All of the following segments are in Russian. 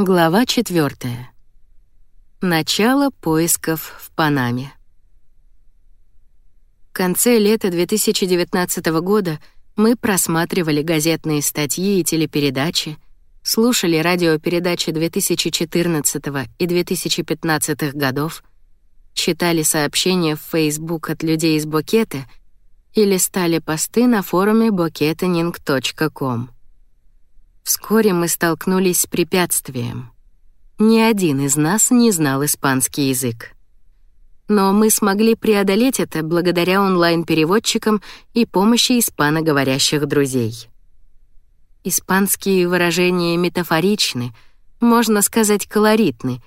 Глава 4. Начало поисков в Панаме. В конце лета 2019 года мы просматривали газетные статьи и телепередачи, слушали радиопередачи 2014 и 2015 годов, читали сообщения в Facebook от людей из Бокета и листали посты на форуме boketaning.com. Вскоре мы столкнулись с препятствием. Ни один из нас не знал испанский язык. Но мы смогли преодолеть это благодаря онлайн-переводчикам и помощи испаноговорящих друзей. Испанские выражения метафоричны, можно сказать, колоритны,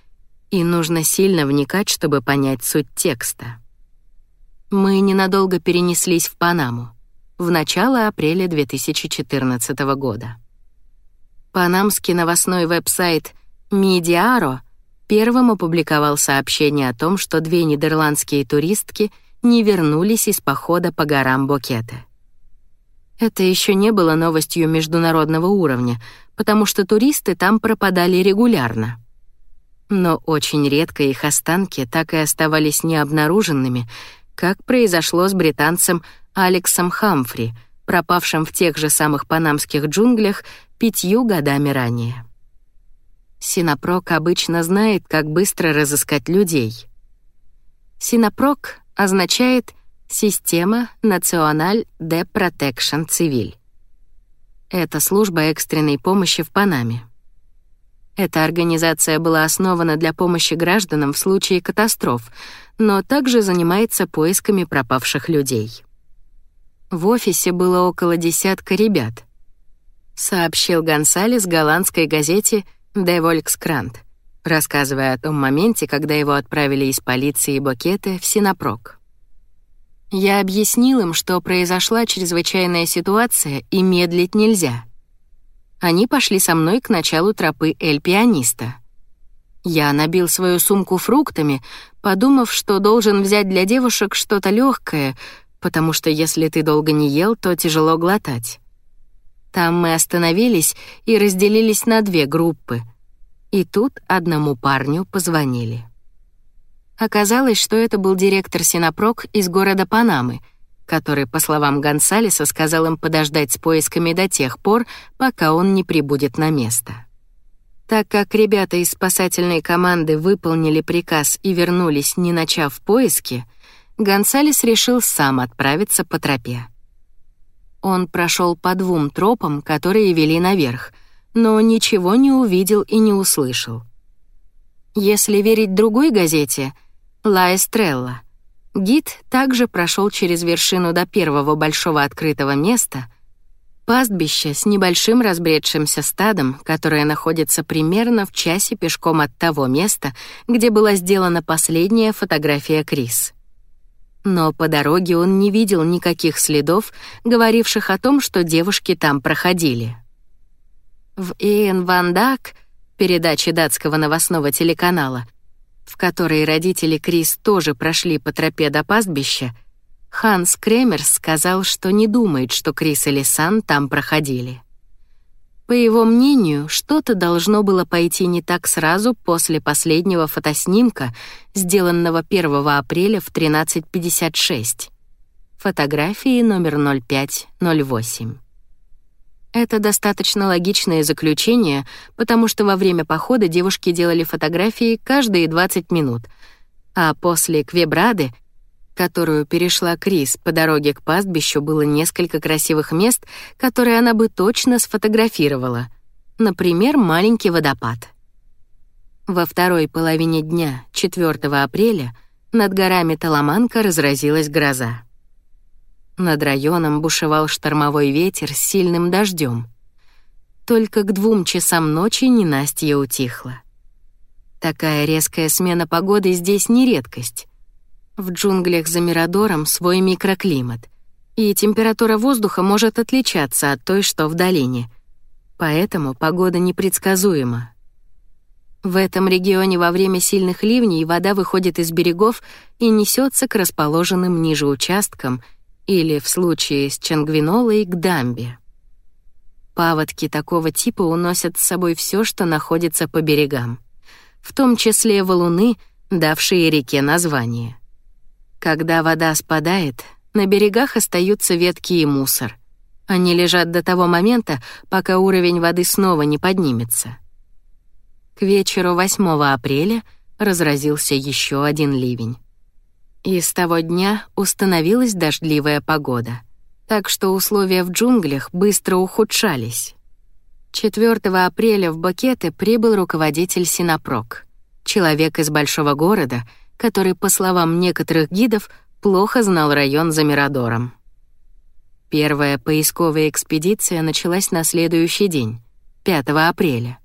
и нужно сильно вникать, чтобы понять суть текста. Мы ненадолго перенеслись в Панаму в начало апреля 2014 года. Панамский новостной веб-сайт Медиаро первым опубликовал сообщение о том, что две нидерландские туристки не вернулись из похода по горам Бокете. Это еще не было новостью международного уровня, потому что туристы там пропадали регулярно. Но очень редко их останки так и оставались необнаруженными, как произошло с британцем Алексом Хамфри, пропавшим в тех же самых панамских джунглях пятью годами ранее. Синопрок обычно знает, как быстро разыскать людей. Синопрок означает «Система Националь де Протекшн Цивиль». Это служба экстренной помощи в Панаме. Эта организация была основана для помощи гражданам в случае катастроф, но также занимается поисками пропавших людей. В офисе было около десятка ребят — сообщил Гонсалес голландской газете «De Volkskrant», рассказывая о том моменте, когда его отправили из полиции Бокета в Синопрок. Я объяснил им, что произошла чрезвычайная ситуация и медлить нельзя. Они пошли со мной к началу тропы Эль-Пианиста. Я набил свою сумку фруктами, подумав, что должен взять для девушек что-то легкое, потому что если ты долго не ел, то тяжело глотать. Там мы остановились и разделились на две группы. И тут одному парню позвонили. Оказалось, что это был директор Синопрок из города Панамы, который, по словам Гонсалеса, сказал им подождать с поисками до тех пор, пока он не прибудет на место. Так как ребята из спасательной команды выполнили приказ и вернулись, не начав поиски, Гонсалес решил сам отправиться по тропе. Он прошел по двум тропам, которые вели наверх, но ничего не увидел и не услышал. Если верить другой газете «Ла Эстрелла», гид также прошел через вершину до первого большого открытого места — Пастбище с небольшим разбредшимся стадом, которое находится примерно в часе пешком от того места, где была сделана последняя фотография Крис. Но по дороге он не видел никаких следов, говоривших о том, что девушки там проходили. В Иэн Ван передаче датского новостного телеканала, в которой родители Крис тоже прошли по тропе до пастбища, Ханс Кремерс сказал, что не думает, что Крис и Лисан там проходили. По его мнению, что-то должно было пойти не так сразу после последнего фотоснимка, сделанного 1 апреля в 13.56. Фотографии номер 0508. Это достаточно логичное заключение, потому что во время похода девушки делали фотографии каждые 20 минут, а после Квебрады которую перешла Крис по дороге к пастбищу, было несколько красивых мест, которые она бы точно сфотографировала. Например, маленький водопад. Во второй половине дня, 4 апреля, над горами Таламанка разразилась гроза. Над районом бушевал штормовой ветер с сильным дождем. Только к двум часам ночи ненастье утихла. Такая резкая смена погоды здесь не редкость. В джунглях за Мирадором свой микроклимат, и температура воздуха может отличаться от той, что в долине. Поэтому погода непредсказуема. В этом регионе во время сильных ливней вода выходит из берегов и несется к расположенным ниже участкам или, в случае с Чангвинолой, к дамбе. Паводки такого типа уносят с собой все, что находится по берегам, в том числе валуны, давшие реке название. Когда вода спадает, на берегах остаются ветки и мусор. Они лежат до того момента, пока уровень воды снова не поднимется. К вечеру 8 апреля разразился еще один ливень. И с того дня установилась дождливая погода, так что условия в джунглях быстро ухудшались. 4 апреля в Бакеты прибыл руководитель Синопрок, человек из большого города, который, по словам некоторых гидов, плохо знал район за Мирадором. Первая поисковая экспедиция началась на следующий день, 5 апреля.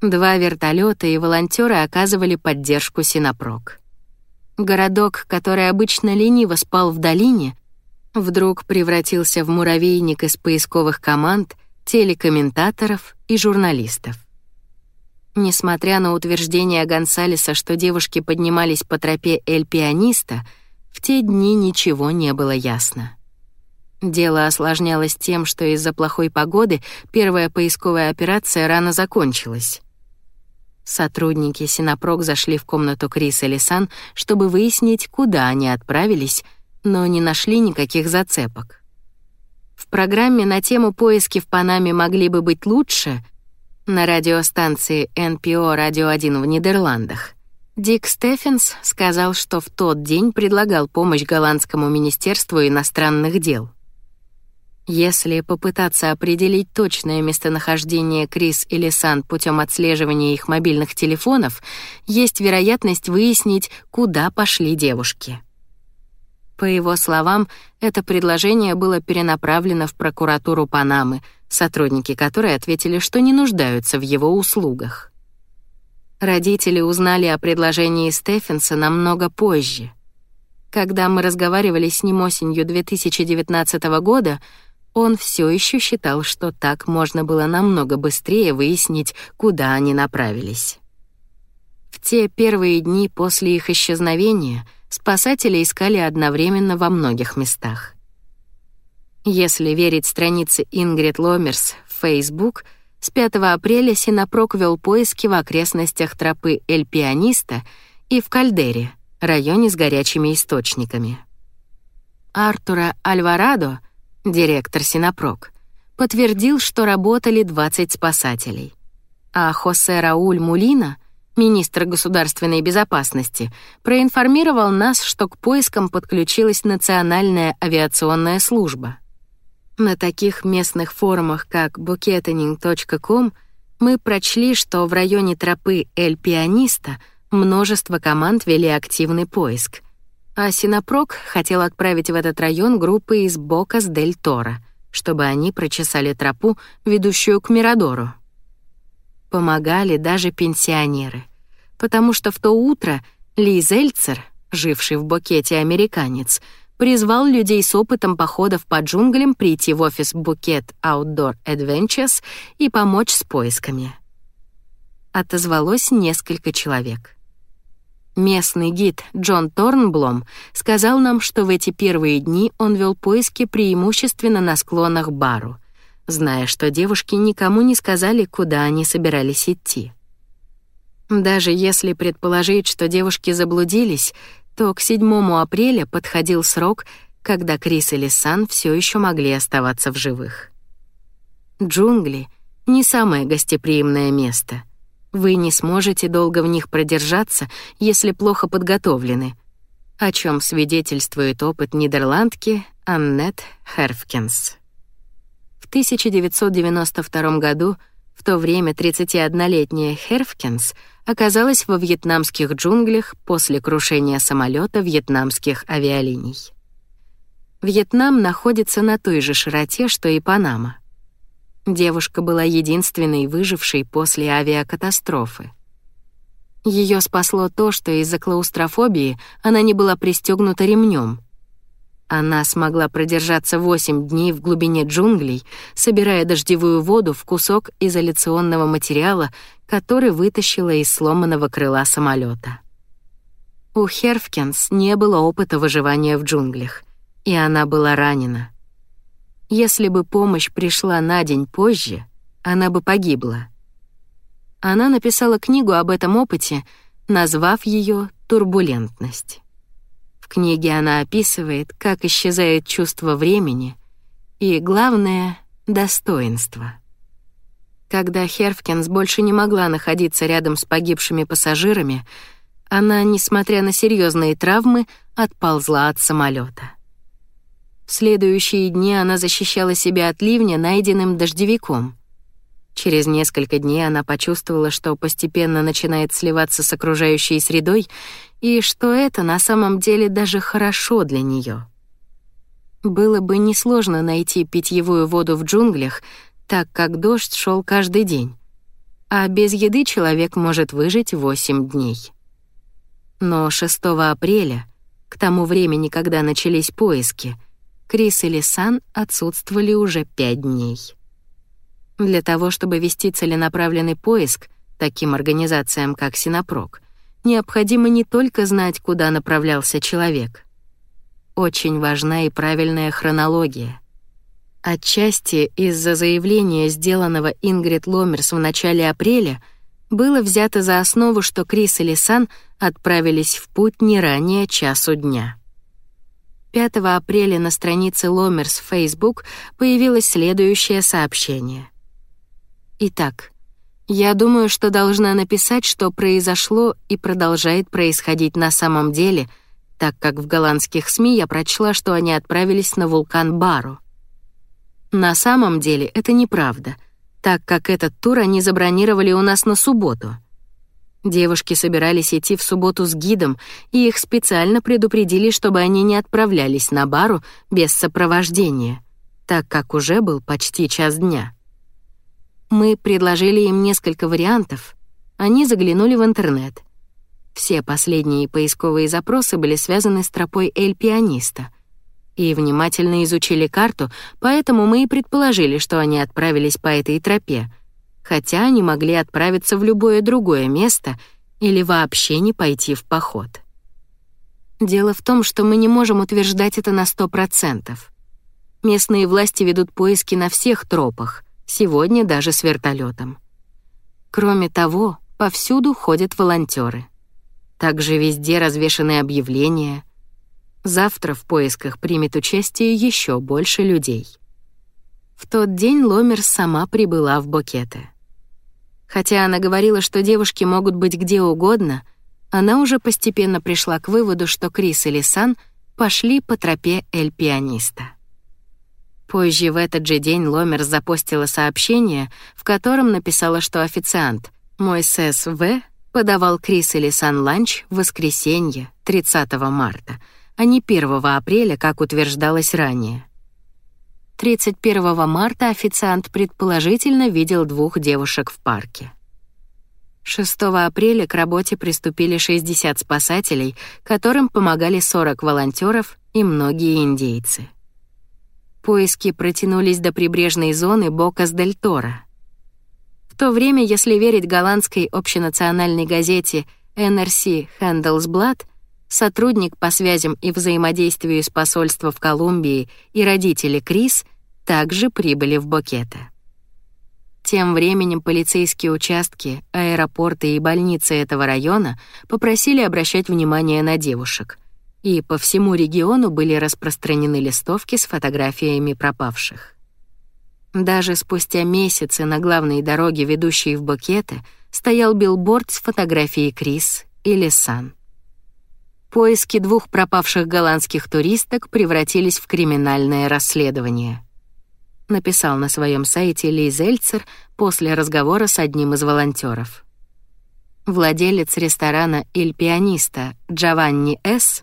Два вертолета и волонтеры оказывали поддержку Синопрок. Городок, который обычно лениво спал в долине, вдруг превратился в муравейник из поисковых команд, телекомментаторов и журналистов. Несмотря на утверждение Гонсалеса, что девушки поднимались по тропе Эль-Пианиста, в те дни ничего не было ясно. Дело осложнялось тем, что из-за плохой погоды первая поисковая операция рано закончилась. Сотрудники Синопрок зашли в комнату Криса Лисан, чтобы выяснить, куда они отправились, но не нашли никаких зацепок. В программе на тему «Поиски в Панаме могли бы быть лучше» на радиостанции NPO «Радио 1» в Нидерландах Дик Стефенс сказал, что в тот день предлагал помощь Голландскому министерству иностранных дел. Если попытаться определить точное местонахождение Крис или Сан путем отслеживания их мобильных телефонов, есть вероятность выяснить, куда пошли девушки. По его словам, это предложение было перенаправлено в прокуратуру Панамы, сотрудники которой ответили, что не нуждаются в его услугах. Родители узнали о предложении Стефенса намного позже. Когда мы разговаривали с ним осенью 2019 года, он все еще считал, что так можно было намного быстрее выяснить, куда они направились. В те первые дни после их исчезновения спасатели искали одновременно во многих местах. Если верить странице Ингрид Ломерс в Facebook, с 5 апреля Синопрок вел поиски в окрестностях тропы Эль-Пианиста и в Кальдере, районе с горячими источниками. Артура Альварадо — директор Синопрок, подтвердил, что работали 20 спасателей. А Хосе Рауль Мулина, министр государственной безопасности, проинформировал нас, что к поискам подключилась Национальная авиационная служба. На таких местных форумах, как buketening.com, мы прочли, что в районе тропы Эль-Пианиста множество команд вели активный поиск — а Синопрок хотел отправить в этот район группы из Бокас-дель-Торо, чтобы они прочесали тропу, ведущую к Мирадору. Помогали даже пенсионеры, потому что в то утро Ли Зельцер, живший в Букете американец, призвал людей с опытом походов по джунглям прийти в офис Букет Outdoor Adventures и помочь с поисками. Отозвалось несколько человек. Местный гид Джон Торнблом сказал нам, что в эти первые дни он вел поиски преимущественно на склонах Бару, зная, что девушки никому не сказали, куда они собирались идти. Даже если предположить, что девушки заблудились, то к 7 апреля подходил срок, когда Крис и Лисан все еще могли оставаться в живых. Джунгли — не самое гостеприимное место — вы не сможете долго в них продержаться, если плохо подготовлены, о чем свидетельствует опыт нидерландки Аннет Херфкинс. В 1992 году, в то время 31-летняя Херфкинс оказалась во вьетнамских джунглях после крушения самолета вьетнамских авиалиний. Вьетнам находится на той же широте, что и Панама. Девушка была единственной выжившей после авиакатастрофы. Ее спасло то, что из-за клаустрофобии она не была пристегнута ремнем. Она смогла продержаться 8 дней в глубине джунглей, собирая дождевую воду в кусок изоляционного материала, который вытащила из сломанного крыла самолета. У Херфкинс не было опыта выживания в джунглях, и она была ранена. Если бы помощь пришла на день позже, она бы погибла. Она написала книгу об этом опыте, назвав ее «Турбулентность». Книге она описывает, как исчезает чувство времени и, главное, достоинство. Когда Херфкинс больше не могла находиться рядом с погибшими пассажирами, она, несмотря на серьезные травмы, отползла от самолета. В следующие дни она защищала себя от ливня найденным дождевиком. Через несколько дней она почувствовала, что постепенно начинает сливаться с окружающей средой и что это на самом деле даже хорошо для нее. Было бы несложно найти питьевую воду в джунглях, так как дождь шел каждый день, а без еды человек может выжить 8 дней. Но 6 апреля, к тому времени, когда начались поиски, Крис и Лисан отсутствовали уже 5 дней. Для того, чтобы вести целенаправленный поиск таким организациям, как Синопрок, необходимо не только знать, куда направлялся человек. Очень важна и правильная хронология. Отчасти из-за заявления, сделанного Ингрид Ломерс в начале апреля, было взято за основу, что Крис и Лисан отправились в путь не ранее часу дня. 5 апреля на странице Ломерс в Facebook появилось следующее сообщение. Итак, я думаю, что должна написать, что произошло и продолжает происходить на самом деле, так как в голландских СМИ я прочла, что они отправились на вулкан Бару. На самом деле это неправда, так как этот тур они забронировали у нас на субботу. Девушки собирались идти в субботу с гидом, и их специально предупредили, чтобы они не отправлялись на бару без сопровождения, так как уже был почти час дня. Мы предложили им несколько вариантов. Они заглянули в интернет. Все последние поисковые запросы были связаны с тропой Эль-Пианиста — и внимательно изучили карту, поэтому мы и предположили, что они отправились по этой тропе, хотя они могли отправиться в любое другое место или вообще не пойти в поход. Дело в том, что мы не можем утверждать это на сто процентов. Местные власти ведут поиски на всех тропах, сегодня даже с вертолетом. Кроме того, повсюду ходят волонтеры. Также везде развешаны объявления — Завтра в поисках примет участие еще больше людей. В тот день Ломер сама прибыла в Букеты. Хотя она говорила, что девушки могут быть где угодно, она уже постепенно пришла к выводу, что Крис и Лисан пошли по тропе Эль-Пианиста. Позже в этот же день Ломер запостила сообщение, в котором написала, что официант Мойсес В. подавал Крис и Лисан ланч в воскресенье, 30 марта — а не 1 апреля, как утверждалось ранее. 31 марта официант предположительно видел двух девушек в парке. 6 апреля к работе приступили 60 спасателей, которым помогали 40 волонтеров и многие индейцы. Поиски протянулись до прибрежной зоны Бокас-дель-Торо. В то время, если верить голландской общенациональной газете NRC Handelsblad, сотрудник по связям и взаимодействию с посольства в Колумбии и родители Крис также прибыли в Бокете. Тем временем полицейские участки, аэропорты и больницы этого района попросили обращать внимание на девушек, и по всему региону были распространены листовки с фотографиями пропавших. Даже спустя месяцы на главной дороге, ведущей в Бокете, стоял билборд с фотографией Крис и Лисан. Поиски двух пропавших голландских туристок превратились в криминальное расследование. Написал на своем сайте Ли Зельцер после разговора с одним из волонтеров. Владелец ресторана «Иль Пианиста» Джованни С.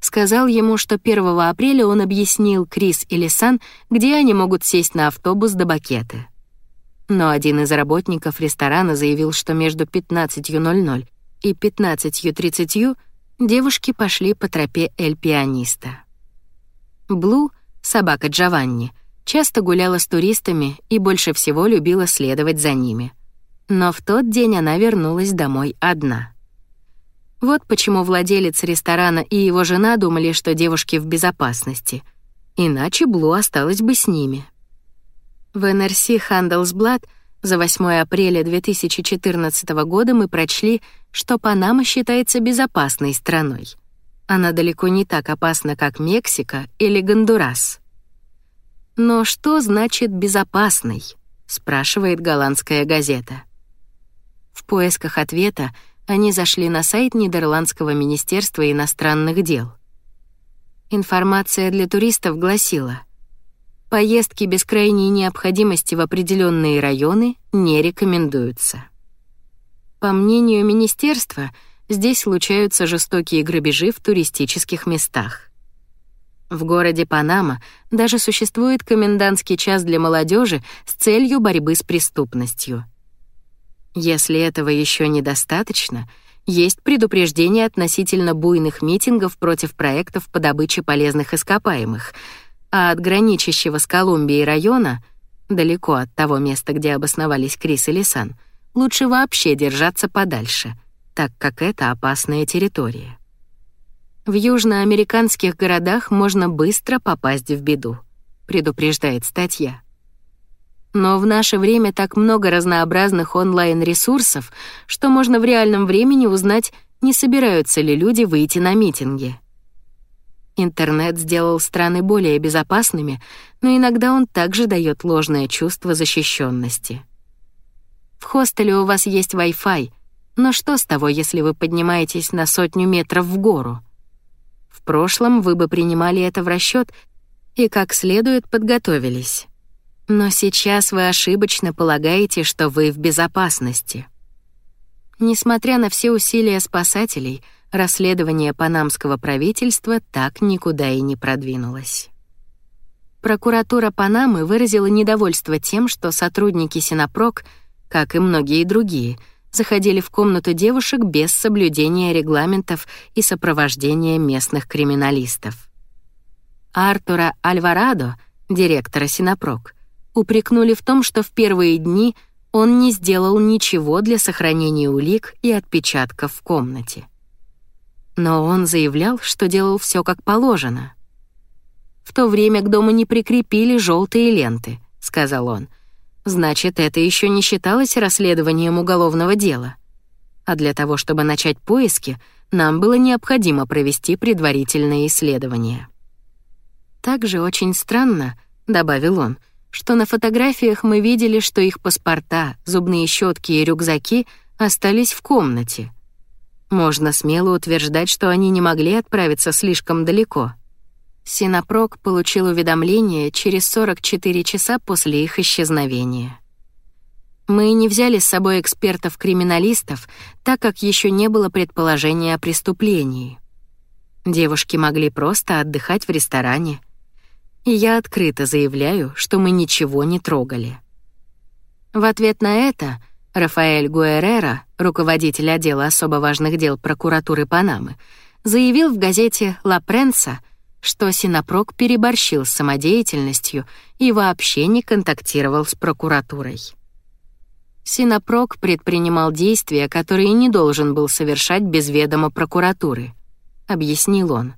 сказал ему, что 1 апреля он объяснил Крис и Лисан, где они могут сесть на автобус до Бакеты. Но один из работников ресторана заявил, что между 15.00 и 15.30 девушки пошли по тропе Эль-Пианиста. Блу, собака Джованни, часто гуляла с туристами и больше всего любила следовать за ними. Но в тот день она вернулась домой одна. Вот почему владелец ресторана и его жена думали, что девушки в безопасности. иначе Блу осталась бы с ними. В НРС Handelsblad за 8 апреля 2014 года мы прочли, что Панама считается безопасной страной. Она далеко не так опасна, как Мексика или Гондурас. Но что значит «безопасный»? спрашивает голландская газета. В поисках ответа они зашли на сайт Нидерландского министерства иностранных дел. Информация для туристов гласила: поездки без крайней необходимости в определенные районы не рекомендуются. По мнению министерства, здесь случаются жестокие грабежи в туристических местах. В городе Панама даже существует комендантский час для молодежи с целью борьбы с преступностью. Если этого еще недостаточно, есть предупреждение относительно буйных митингов против проектов по добыче полезных ископаемых, а от граничащего с Колумбией района, далеко от того места, где обосновались Крис и Лисан, лучше вообще держаться подальше, так как это опасная территория. В южноамериканских городах можно быстро попасть в беду, предупреждает статья. Но в наше время так много разнообразных онлайн-ресурсов, что можно в реальном времени узнать, не собираются ли люди выйти на митинги. Интернет сделал страны более безопасными, но иногда он также дает ложное чувство защищенности. В хостеле у вас есть Wi-Fi, но что с того, если вы поднимаетесь на сотню метров в гору? В прошлом вы бы принимали это в расчет и как следует подготовились. Но сейчас вы ошибочно полагаете, что вы в безопасности. Несмотря на все усилия спасателей, расследование панамского правительства так никуда и не продвинулось. Прокуратура Панамы выразила недовольство тем, что сотрудники Синопрок, как и многие другие, заходили в комнату девушек без соблюдения регламентов и сопровождения местных криминалистов. Артура Альварадо, директора Синопрок, упрекнули в том, что в первые дни он не сделал ничего для сохранения улик и отпечатков в комнате. Но он заявлял, что делал все как положено. «В то время к дому не прикрепили желтые ленты», — сказал он — Значит, это еще не считалось расследованием уголовного дела. А для того, чтобы начать поиски, нам было необходимо провести предварительное исследование. Также очень странно, добавил он, что на фотографиях мы видели, что их паспорта, зубные щетки и рюкзаки остались в комнате. Можно смело утверждать, что они не могли отправиться слишком далеко. Синопрок получил уведомление через 44 часа после их исчезновения. Мы не взяли с собой экспертов-криминалистов, так как еще не было предположения о преступлении. Девушки могли просто отдыхать в ресторане. И я открыто заявляю, что мы ничего не трогали. В ответ на это Рафаэль Гуэрера, руководитель отдела особо важных дел прокуратуры Панамы, заявил в газете «Ла Пренса», что Синопрок переборщил с самодеятельностью и вообще не контактировал с прокуратурой. Синопрок предпринимал действия, которые не должен был совершать без ведома прокуратуры, объяснил он.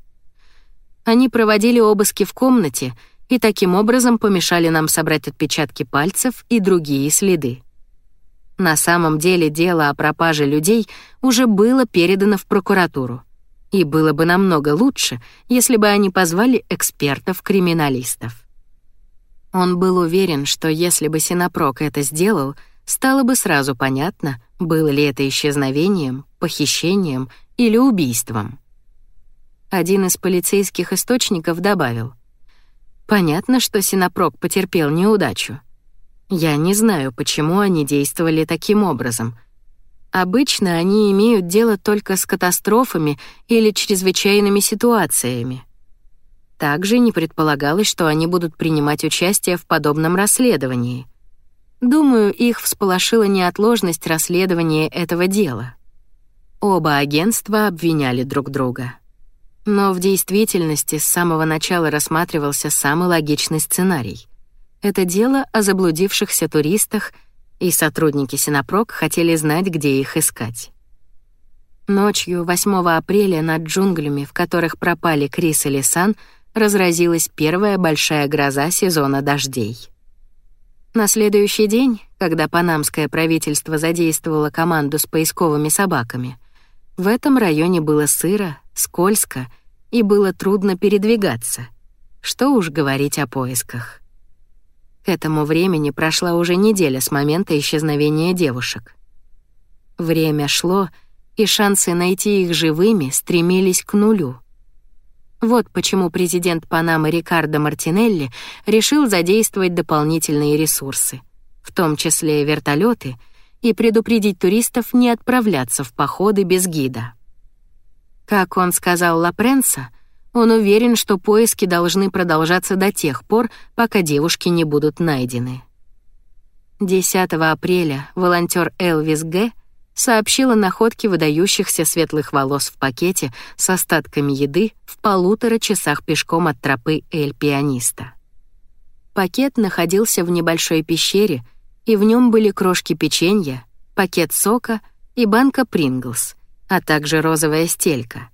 Они проводили обыски в комнате и таким образом помешали нам собрать отпечатки пальцев и другие следы. На самом деле дело о пропаже людей уже было передано в прокуратуру. И было бы намного лучше, если бы они позвали экспертов-криминалистов. Он был уверен, что если бы Синопрок это сделал, стало бы сразу понятно, было ли это исчезновением, похищением или убийством. Один из полицейских источников добавил: "Понятно, что Синопрок потерпел неудачу. Я не знаю, почему они действовали таким образом, Обычно они имеют дело только с катастрофами или чрезвычайными ситуациями. Также не предполагалось, что они будут принимать участие в подобном расследовании. Думаю, их всполошила неотложность расследования этого дела. Оба агентства обвиняли друг друга. Но в действительности с самого начала рассматривался самый логичный сценарий. Это дело о заблудившихся туристах — и сотрудники Синопрок хотели знать, где их искать. Ночью 8 апреля над джунглями, в которых пропали Крис и Лисан, разразилась первая большая гроза сезона дождей. На следующий день, когда панамское правительство задействовало команду с поисковыми собаками, в этом районе было сыро, скользко и было трудно передвигаться. Что уж говорить о поисках. К этому времени прошла уже неделя с момента исчезновения девушек. Время шло, и шансы найти их живыми стремились к нулю. Вот почему президент Панамы Рикардо Мартинелли решил задействовать дополнительные ресурсы, в том числе вертолеты, и предупредить туристов не отправляться в походы без гида. Как он сказал Лапренса, он уверен, что поиски должны продолжаться до тех пор, пока девушки не будут найдены. 10 апреля волонтер Элвис Г сообщил о находке выдающихся светлых волос в пакете с остатками еды в полутора часах пешком от тропы Эль-Пианиста. Пакет находился в небольшой пещере, и в нем были крошки печенья, пакет сока и банка Принглс, а также розовая стелька.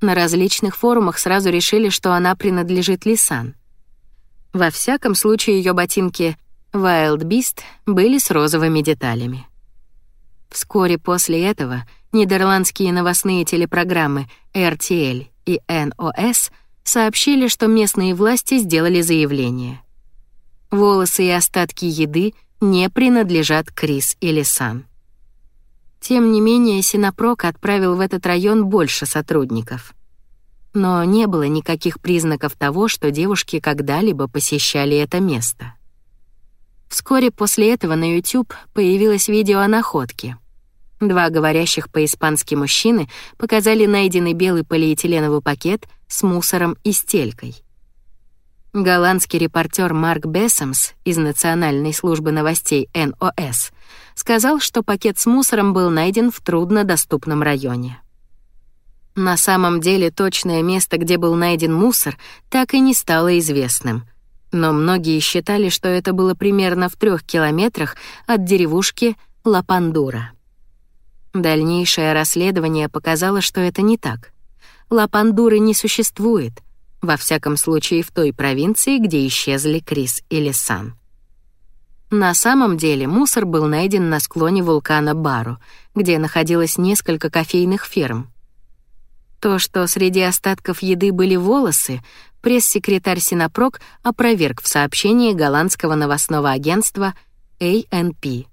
На различных форумах сразу решили, что она принадлежит Лисан. Во всяком случае, ее ботинки Wild Beast были с розовыми деталями. Вскоре после этого нидерландские новостные телепрограммы RTL и NOS сообщили, что местные власти сделали заявление. Волосы и остатки еды не принадлежат Крис или Сан. Тем не менее, Синопрок отправил в этот район больше сотрудников. Но не было никаких признаков того, что девушки когда-либо посещали это место. Вскоре после этого на YouTube появилось видео о находке. Два говорящих по-испански мужчины показали найденный белый полиэтиленовый пакет с мусором и стелькой. Голландский репортер Марк Бессамс из Национальной службы новостей НОС сказал, что пакет с мусором был найден в труднодоступном районе. На самом деле точное место, где был найден мусор, так и не стало известным — но многие считали, что это было примерно в трех километрах от деревушки Лапандура. Дальнейшее расследование показало, что это не так. Лапандуры не существует, во всяком случае в той провинции, где исчезли Крис и Лисан. На самом деле мусор был найден на склоне вулкана Бару, где находилось несколько кофейных ферм. То, что среди остатков еды были волосы, пресс-секретарь Синопрок опроверг в сообщении голландского новостного агентства ANP.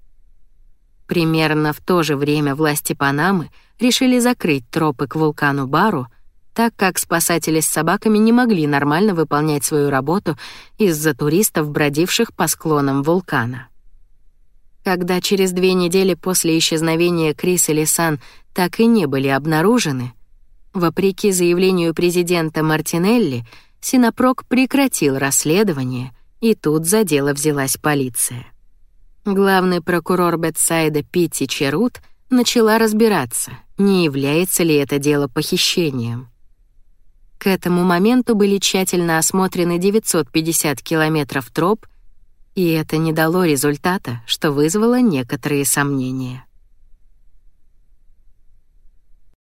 Примерно в то же время власти Панамы решили закрыть тропы к вулкану Бару, так как спасатели с собаками не могли нормально выполнять свою работу из-за туристов, бродивших по склонам вулкана. Когда через две недели после исчезновения Крис и Лисан так и не были обнаружены, вопреки заявлению президента Мартинелли, Синопрок прекратил расследование, и тут за дело взялась полиция. Главный прокурор Бетсайда Питти Черут начала разбираться, не является ли это дело похищением. К этому моменту были тщательно осмотрены 950 километров троп, и это не дало результата, что вызвало некоторые сомнения.